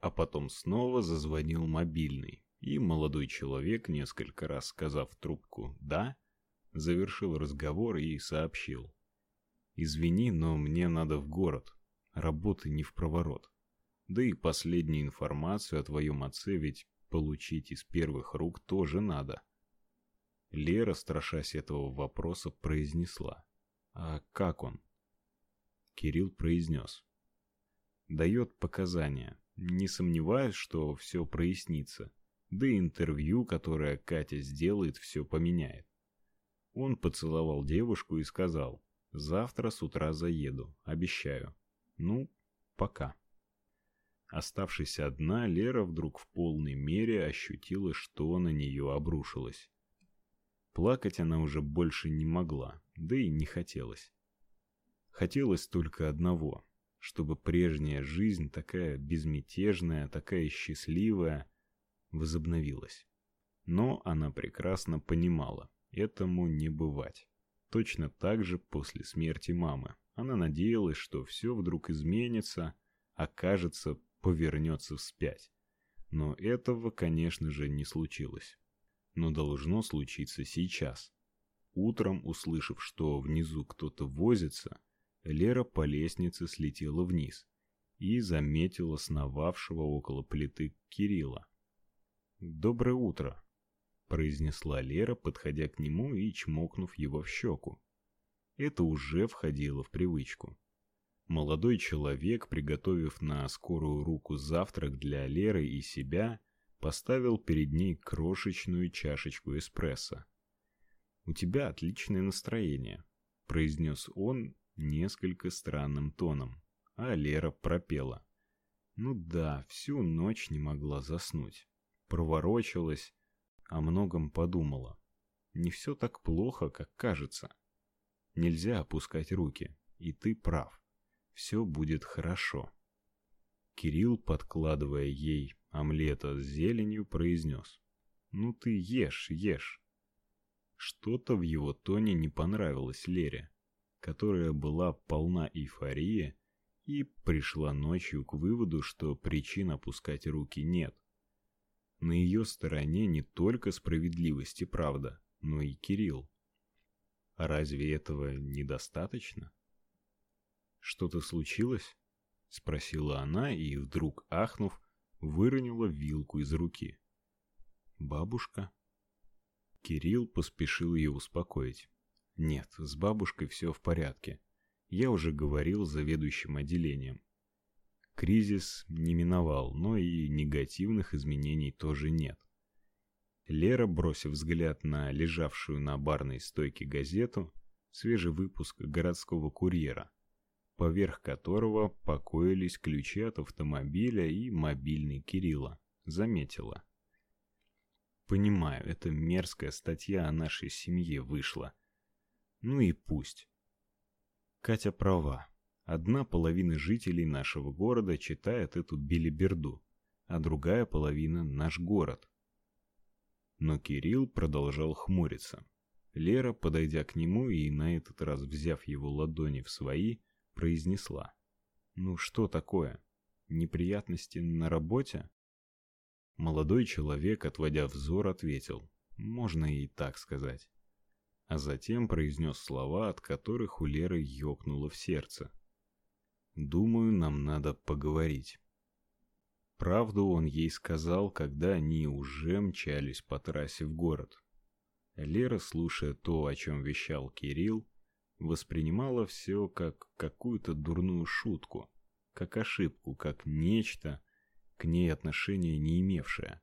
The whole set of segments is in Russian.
А потом снова зазвонил мобильный, и молодой человек, несколько раз сказав трубку «да», завершил разговор и сообщил. «Извини, но мне надо в город. Работы не в проворот. Да и последнюю информацию о твоем отце ведь получить из первых рук тоже надо». Лера, страшась этого вопроса, произнесла. «А как он?» Кирилл произнес. «Дает показания. Не сомневаюсь, что все прояснится. Да и интервью, которое Катя сделает, все поменяет. Он поцеловал девушку и сказал: "Завтра с утра заеду, обещаю". Ну, пока. Оставшись одна, Лера вдруг в полной мере ощутила, что на нее обрушилось. Плакать она уже больше не могла, да и не хотелось. Хотелось только одного, чтобы прежняя жизнь, такая безмятежная, такая счастливая, возобновилась. Но она прекрасно понимала, Этому не бывать. Точно так же после смерти мамы. Она надеялась, что все вдруг изменится, окажется, повернется вспять. Но этого, конечно же, не случилось. Но должно случиться сейчас. Утром, услышав, что внизу кто-то возится, Лера по лестнице слетела вниз и заметила сновавшего около плиты Кирилла. «Доброе утро», произнесла Лера, подходя к нему и чмокнув его в щеку. Это уже входило в привычку. Молодой человек, приготовив на скорую руку завтрак для Леры и себя, поставил перед ней крошечную чашечку эспрессо. У тебя отличное настроение, произнес он несколько странным тоном, а Лера пропела: "Ну да, всю ночь не могла заснуть. Проворочилась, о многом подумала. Не все так плохо, как кажется. Нельзя опускать руки, и ты прав. Все будет хорошо. Кирилл, подкладывая ей омлета с зеленью, произнес. «Ну ты ешь, ешь». Что-то в его тоне не понравилось Лере, которая была полна эйфории и пришла ночью к выводу, что причин опускать руки нет. На ее стороне не только справедливость и правда, но и Кирилл. А разве этого недостаточно? Что-то случилось? спросила она и вдруг ахнув, выронила вилку из руки. Бабушка? Кирилл поспешил ее успокоить. Нет, с бабушкой все в порядке. Я уже говорил с заведующим отделением. Кризис не миновал, но и негативных изменений тоже нет. Лера, бросив взгляд на лежавшую на барной стойке газету, свежий выпуск городского курьера, поверх которого покоились ключи от автомобиля и мобильный Кирилла, заметила: "Понимаю, это мерзкая статья о нашей семье вышла. Ну и пусть. Катя права. Одна половина жителей нашего города читает эту билиберду, а другая половина наш город. Но Кирилл продолжал хмуриться. Лера, подойдя к нему и на этот раз взяв его ладони в свои, произнесла: "Ну что такое? Неприятности на работе?" Молодой человек, отводя взор, ответил: "Можно и так сказать". А затем произнес слова, от которых у Леры ёкнуло в сердце. Думаю, нам надо поговорить. Правду он ей сказал, когда они уже мчались по трассе в город. Лера, слушая то, о чем вещал Кирилл, воспринимала все как какую-то дурную шутку, как ошибку, как нечто, к ней отношения не имевшее.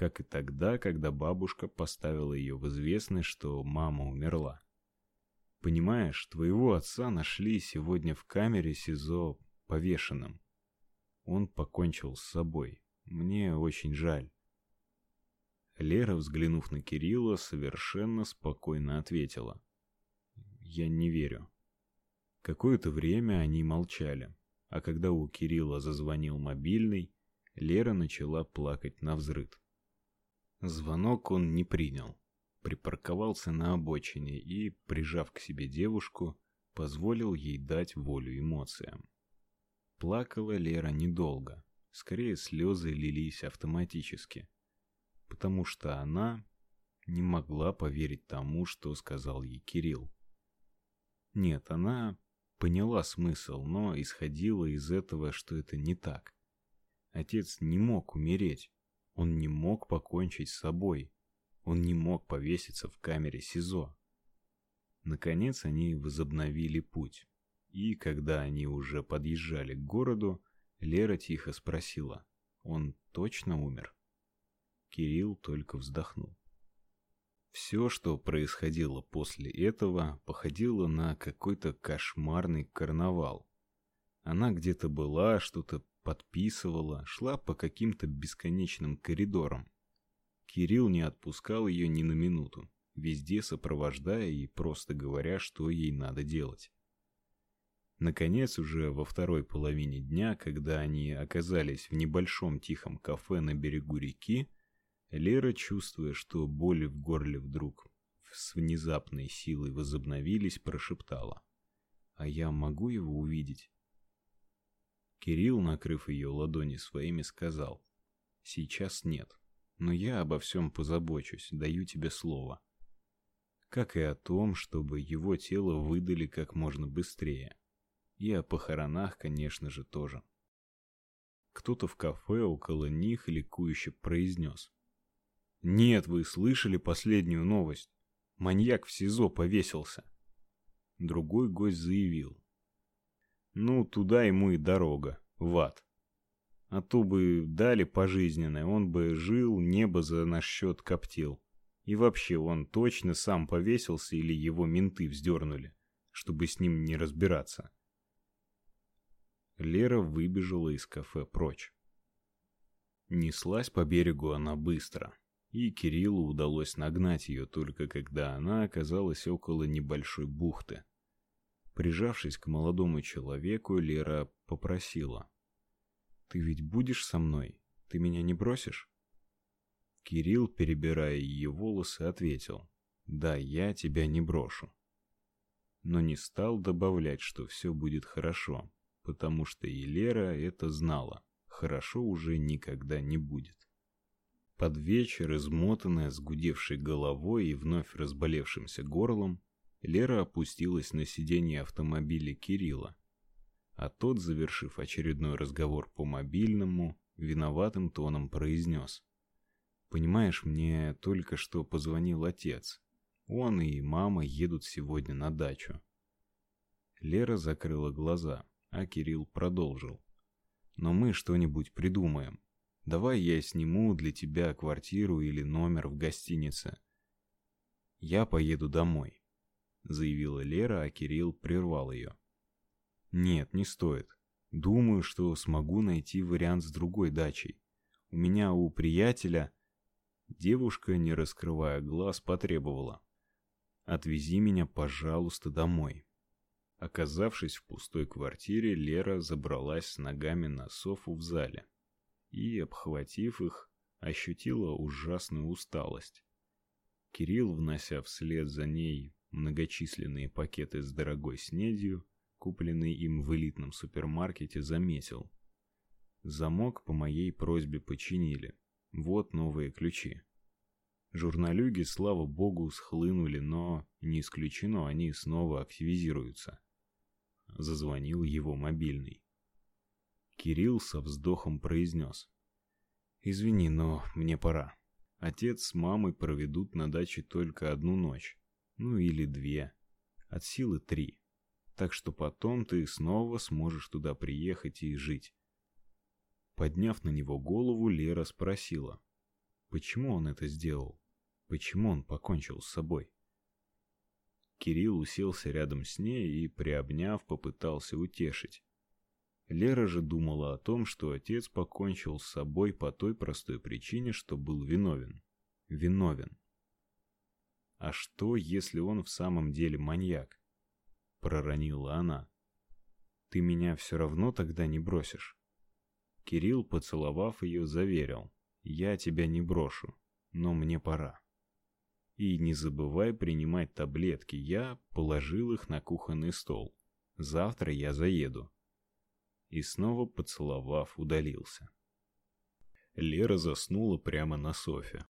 Как и тогда, когда бабушка поставила ее в известность, что мама умерла. Понимаешь, твоего отца нашли сегодня в камере СИЗО повешенным. Он покончил с собой. Мне очень жаль. Лера, взглянув на Кирилла, совершенно спокойно ответила: "Я не верю". Какое-то время они молчали, а когда у Кирилла зазвонил мобильный, Лера начала плакать навзрыд. Звонок он не принял припарковался на обочине и, прижав к себе девушку, позволил ей дать волю эмоциям. Плакала Лера недолго, скорее слезы лились автоматически, потому что она не могла поверить тому, что сказал ей Кирилл. Нет, она поняла смысл, но исходила из этого, что это не так. Отец не мог умереть. Он не мог покончить с собой. Он не мог повеситься в камере СИЗО. Наконец они возобновили путь. И когда они уже подъезжали к городу, Лера тихо спросила: "Он точно умер?" Кирилл только вздохнул. Все, что происходило после этого, походило на какой-то кошмарный карнавал. Она где-то была, что-то подписывала, шла по каким-то бесконечным коридорам. Кирилл не отпускал ее ни на минуту, везде сопровождая и просто говоря, что ей надо делать. Наконец, уже во второй половине дня, когда они оказались в небольшом тихом кафе на берегу реки, Лера, чувствуя, что боли в горле вдруг с внезапной силой возобновились, прошептала: "А я могу его увидеть?" Кирилл, накрыв ее ладони своими, сказал: "Сейчас нет, но я обо всем позабочусь, даю тебе слово. Как и о том, чтобы его тело выдали как можно быстрее. И о похоронах, конечно же, тоже". Кто-то в кафе около них ликующе произнес. Нет, вы слышали последнюю новость? Маньяк в СИЗО повесился. Другой гость заявил: "Ну, туда ему и дорога, в ад. А то бы дали пожизненное, он бы жил, небо за наш счет коптил. И вообще, он точно сам повесился или его менты вздернули, чтобы с ним не разбираться". Лера выбежала из кафе прочь. Неслась по берегу она быстро и Кириллу удалось нагнать ее только когда она оказалась около небольшой бухты. Прижавшись к молодому человеку, Лера попросила: "Ты ведь будешь со мной? Ты меня не бросишь?" Кирилл, перебирая ее волосы, ответил: "Да, я тебя не брошу". Но не стал добавлять, что все будет хорошо, потому что и Лера это знала. Хорошо уже никогда не будет. Под вечер, измотанная, с гудевшей головой и вновь разболевшимся горлом, Лера опустилась на сиденье автомобиля Кирилла. А тот, завершив очередной разговор по мобильному, виноватым тоном произнес. «Понимаешь, мне только что позвонил отец. Он и мама едут сегодня на дачу». Лера закрыла глаза, а Кирилл продолжил. «Но мы что-нибудь придумаем. Давай я сниму для тебя квартиру или номер в гостинице. Я поеду домой, заявила Лера, а Кирилл прервал ее. Нет, не стоит. Думаю, что смогу найти вариант с другой дачей. У меня у приятеля девушка, не раскрывая глаз, потребовала: "Отвези меня, пожалуйста, домой". Оказавшись в пустой квартире, Лера забралась с ногами на софу в зале и, обхватив их, ощутила ужасную усталость. Кирилл, внося вслед за ней многочисленные пакеты с дорогой снедью, купленные им в элитном супермаркете, заметил: "Замок по моей просьбе починили. Вот новые ключи". Журналюги, слава богу, схлынули, но не исключено, они снова активизируются. Зазвонил его мобильный. Кирилл со вздохом произнес. «Извини, но мне пора. Отец с мамой проведут на даче только одну ночь. Ну или две. От силы три. Так что потом ты снова сможешь туда приехать и жить». Подняв на него голову, Лера спросила. Почему он это сделал? Почему он покончил с собой? Кирилл уселся рядом с ней и, приобняв, попытался утешить. Лера же думала о том, что отец покончил с собой по той простой причине, что был виновен. Виновен. А что, если он в самом деле маньяк? проронила она. Ты меня все равно тогда не бросишь. Кирилл, поцеловав ее, заверил: "Я тебя не брошу, но мне пора. И не забывай принимать таблетки. Я положил их на кухонный стол. Завтра я заеду" и снова поцеловав, удалился. Лера заснула прямо на софе.